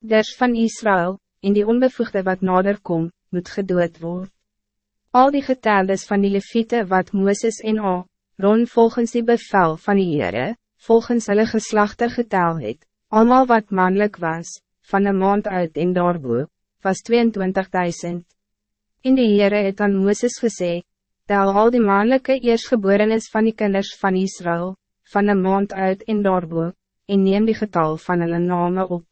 Ders van Israël, in die onbevoegde wat nader kom, moet gedood worden. Al die geteldes van die leviete wat Mooses en A, Ron volgens die bevel van die Heere, volgens hulle geslachte getel het, allemaal wat mannelijk was, van een maand uit en daarboe, was 22.000. In die Heere het aan Mooses gesê, tel al die mannelijke eersgeborenes van die kinders van Israël, van een maand uit en daarboe, en neem die getal van hulle name op.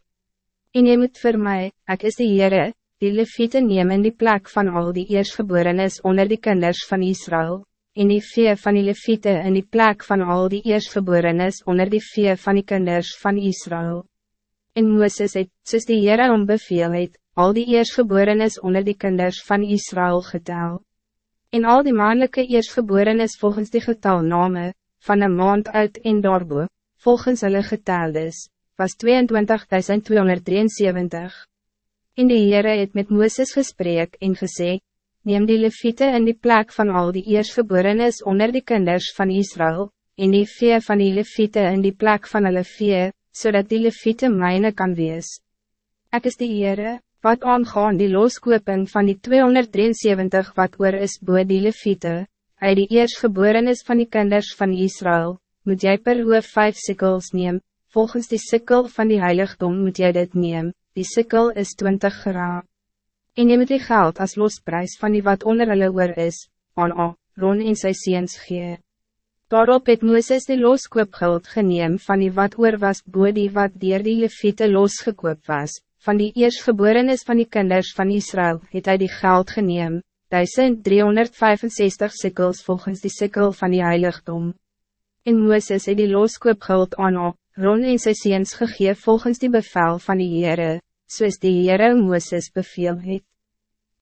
En jy moet vir my, ek is die Heere, die leviete neem in die plek van al die eersgeborenes onder die kinders van Israël, en die vee van die leviete in die plek van al die eersgeborenes onder die vee van die kinders van Israël. En Mooses het, soos die Heere om beveel het, al die eersgeborenes onder die kinders van Israël getel. En al die mannelijke eersgeborenes volgens die getalname, van een maand uit en daarboe, volgens hulle geteldes, was 22.273. En die Heere het met Mooses gesprek en gesê, Neem die leviete in die plek van al die eersgeborenes onder die kinders van Israël, en die vee van die leviete in die plek van hulle vee, zodat die leviete myne kan wees. Ek is die Heere, wat aangaan die loskoping van die 273 wat oor is boe die leviete, uit die eersgeborenes van die kinders van Israël, moet jy per hoof vijf sikkels neem, volgens die sikkel van die heiligdom moet jy dit neem, die sikkel is 20 gra. En jy moet die geld als losprijs van die wat onder hulle oor is, aan A, Ron en sy seens gee. Daarop het Mooses die loskoopgeld geneem van die wat oor was boe die wat dier die leviete losgekoop was, van die eerstgeborenes van die kinders van Israël het hy die geld geneem, 1365 sikkels volgens die sikkel van die heiligdom. En Mooses het die loskoopgeld aan A, Ron en sy seens gegee volgens die bevel van die Heere, soos die Heere Mooses beveel het.